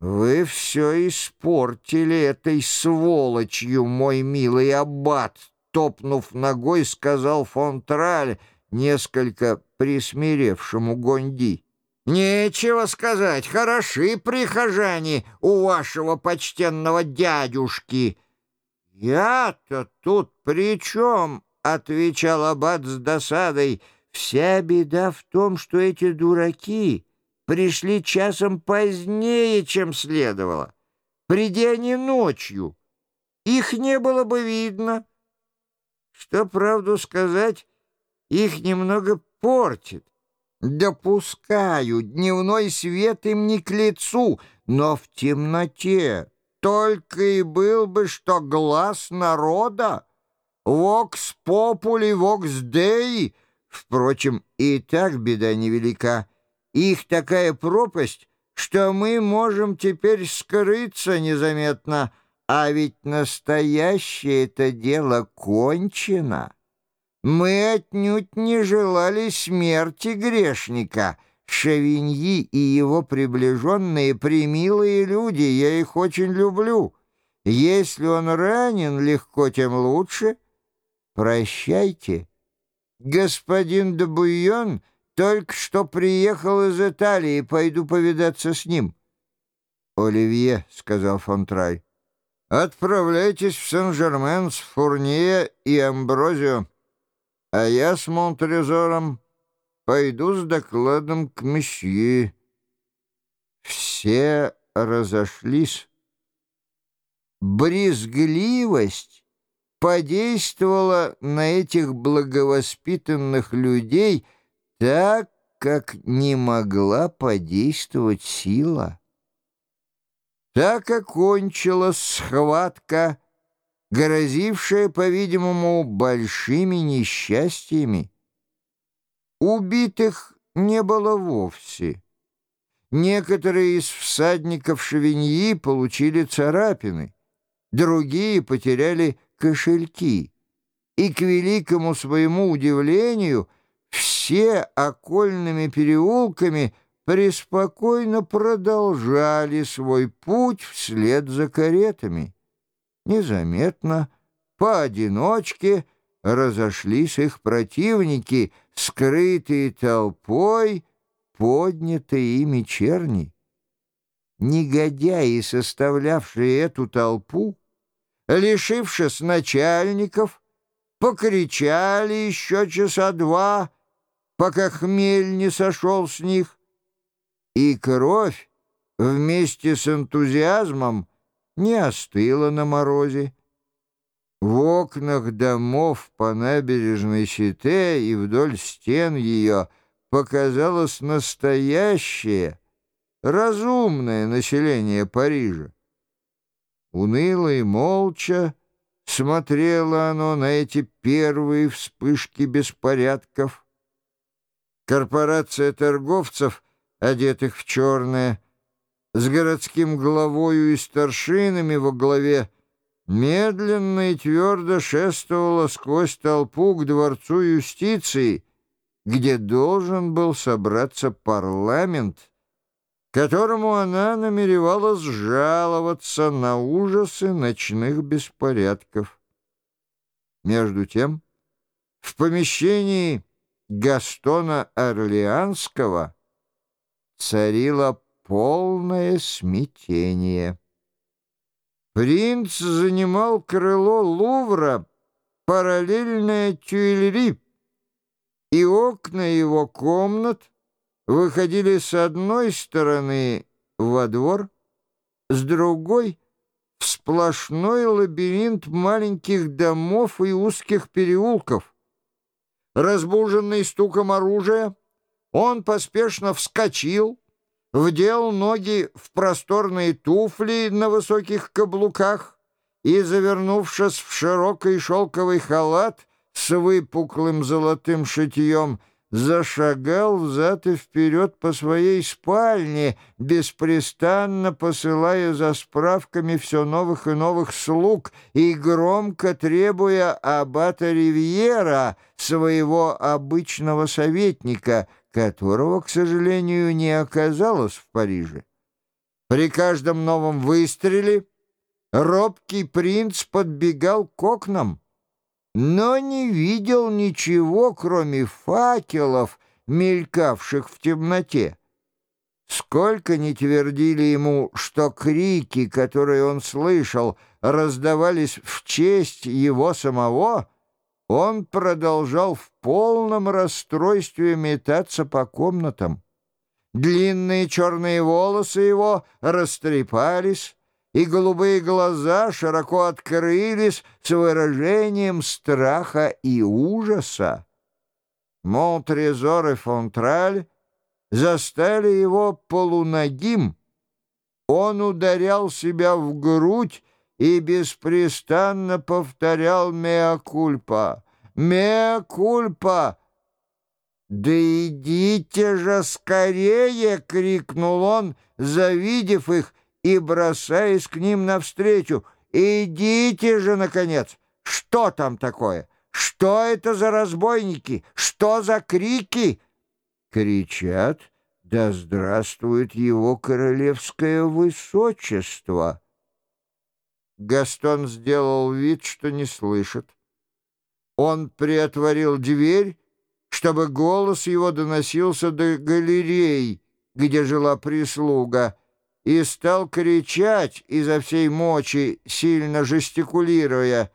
«Вы все испортили этой сволочью, мой милый аббат!» Топнув ногой, сказал фон Траль, несколько присмиревшему Гонди. «Нечего сказать, хороши прихожане у вашего почтенного дядюшки!» «Я-то тут при чем?» — отвечал Аббат с досадой. «Вся беда в том, что эти дураки пришли часом позднее, чем следовало. Приди они ночью, их не было бы видно. Что, правду сказать, их немного портит. Допускаю, дневной свет им не к лицу, но в темноте только и был бы, что глаз народа. Вокс попули, вокс дей. Впрочем, и так беда невелика. Их такая пропасть, что мы можем теперь скрыться незаметно, а ведь настоящее это дело кончено. Мы отнюдь не желали смерти грешника. Шавиньи и его приближенные примилые люди, я их очень люблю. Если он ранен, легко, тем лучше. Прощайте. Господин Дебуйон только что приехал из Италии, пойду повидаться с ним. «Оливье», — сказал Фонтрай, — «отправляйтесь в Сен-Жермен с Фурнье и Амброзио, а я с Монтрезором пойду с докладом к месье». Все разошлись. Брезгливость подействовала на этих благовоспитанных людей — так, как не могла подействовать сила. Так окончилась схватка, грозившая, по-видимому, большими несчастьями. Убитых не было вовсе. Некоторые из всадников Шевиньи получили царапины, другие потеряли кошельки. И, к великому своему удивлению, все окольными переулками преспокойно продолжали свой путь вслед за каретами. Незаметно, поодиночке, разошлись их противники, скрытые толпой, поднятые ими черни. Негодяи, составлявшие эту толпу, лишившись начальников, покричали еще часа два, пока хмель не сошел с них, и кровь вместе с энтузиазмом не остыла на морозе. В окнах домов по набережной Сите и вдоль стен ее показалось настоящее, разумное население Парижа. Уныло и молча смотрело оно на эти первые вспышки беспорядков, Корпорация торговцев, одетых в черное, с городским главою и старшинами во главе, медленно и твердо шествовала сквозь толпу к дворцу юстиции, где должен был собраться парламент, которому она намеревалась жаловаться на ужасы ночных беспорядков. Между тем, в помещении Гастона Орлеанского царило полное смятение. Принц занимал крыло Лувра, параллельное Тюильри, и окна его комнат выходили с одной стороны во двор, с другой — в сплошной лабиринт маленьких домов и узких переулков. Разбуженный стуком оружия, он поспешно вскочил, вдел ноги в просторные туфли на высоких каблуках и, завернувшись в широкий шелковый халат с выпуклым золотым шитьем, зашагал взад и вперед по своей спальне, беспрестанно посылая за справками все новых и новых слуг и громко требуя аббата Ривьера, своего обычного советника, которого, к сожалению, не оказалось в Париже. При каждом новом выстреле робкий принц подбегал к окнам, но не видел ничего, кроме факелов, мелькавших в темноте. Сколько ни твердили ему, что крики, которые он слышал, раздавались в честь его самого, он продолжал в полном расстройстве метаться по комнатам. Длинные черные волосы его растрепались, и голубые глаза широко открылись с выражением страха и ужаса. Монтрезор и Фонтраль застали его полуногим. Он ударял себя в грудь и беспрестанно повторял «Меа кульпа! Меа кульпа!» «Да идите же скорее!» — крикнул он, завидев их и бросаясь к ним навстречу. «Идите же, наконец! Что там такое? Что это за разбойники? Что за крики?» Кричат «Да здравствует его королевское высочество!» Гастон сделал вид, что не слышит. Он приотворил дверь чтобы голос его доносился до галерей, где жила прислуга, и стал кричать изо всей мочи, сильно жестикулируя,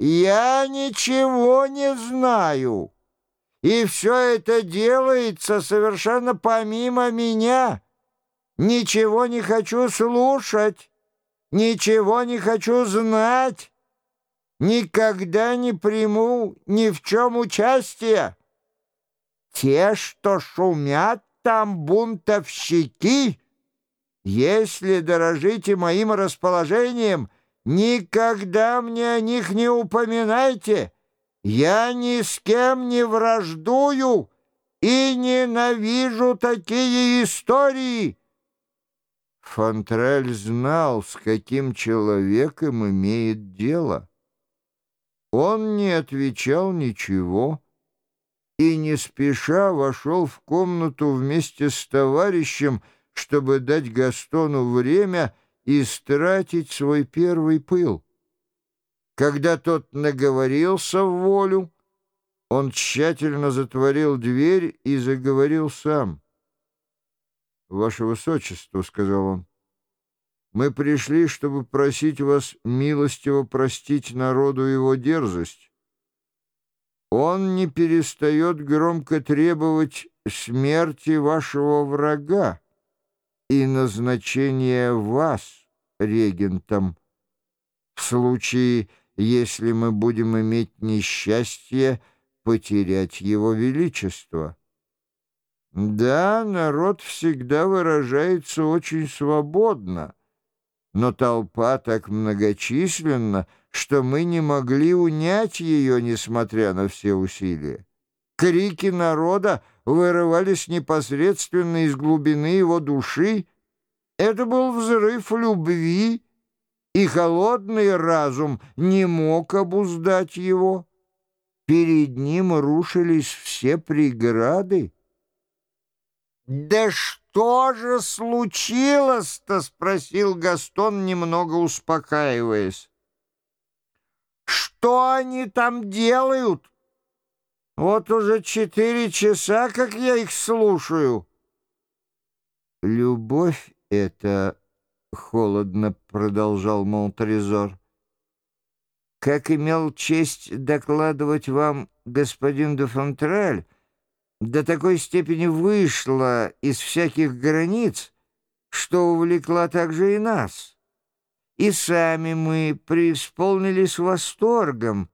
«Я ничего не знаю, и все это делается совершенно помимо меня. Ничего не хочу слушать, ничего не хочу знать, никогда не приму ни в чем участия». Те, что шумят там бунтовщики, если дорожите моим расположением, никогда мне о них не упоминайте. Я ни с кем не враждую и ненавижу такие истории». Фонтрель знал, с каким человеком имеет дело. Он не отвечал ничего и не спеша вошел в комнату вместе с товарищем, чтобы дать Гастону время истратить свой первый пыл. Когда тот наговорился в волю, он тщательно затворил дверь и заговорил сам. «Ваше Высочество», — сказал он, — «мы пришли, чтобы просить вас милостиво простить народу его дерзость. Он не перестает громко требовать смерти вашего врага и назначения вас регентом в случае, если мы будем иметь несчастье потерять его величество. Да, народ всегда выражается очень свободно, но толпа так многочисленна, что мы не могли унять ее, несмотря на все усилия. Крики народа вырывались непосредственно из глубины его души. Это был взрыв любви, и холодный разум не мог обуздать его. Перед ним рушились все преграды. «Да что же случилось-то?» — спросил Гастон, немного успокаиваясь. Что они там делают? Вот уже четыре часа, как я их слушаю. Любовь — это... — холодно продолжал Монтрезор. «Как имел честь докладывать вам господин де Фонтраль, до такой степени вышла из всяких границ, что увлекла также и нас» и сами мы преисполнились восторгом,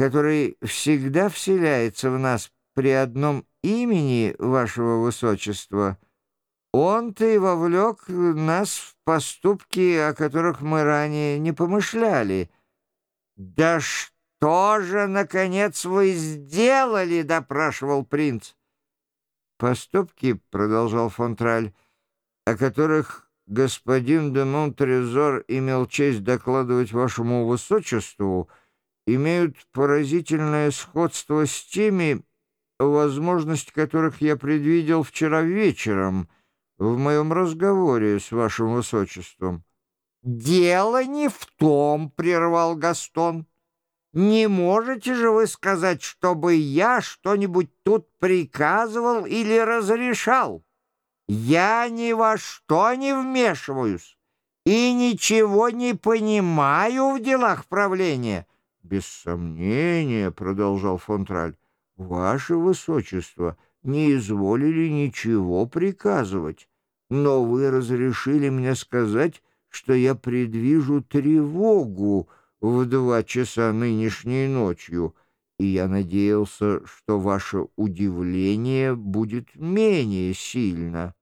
который всегда вселяется в нас при одном имени вашего высочества. Он-то и вовлек нас в поступки, о которых мы ранее не помышляли. «Да что же, наконец, вы сделали?» — допрашивал принц. «Поступки», — продолжал Фонтраль, — «о которых господин де Монтрезор имел честь докладывать вашему высочеству, имеют поразительное сходство с теми, возможность которых я предвидел вчера вечером в моем разговоре с вашим высочеством». «Дело не в том», — прервал Гастон. «Не можете же вы сказать, чтобы я что-нибудь тут приказывал или разрешал? Я ни во что не вмешиваюсь и ничего не понимаю в делах правления». «Без сомнения», — продолжал Фонтраль, — «ваше высочество не изволили ничего приказывать, но вы разрешили мне сказать, что я предвижу тревогу в два часа нынешней ночью, и я надеялся, что ваше удивление будет менее сильно».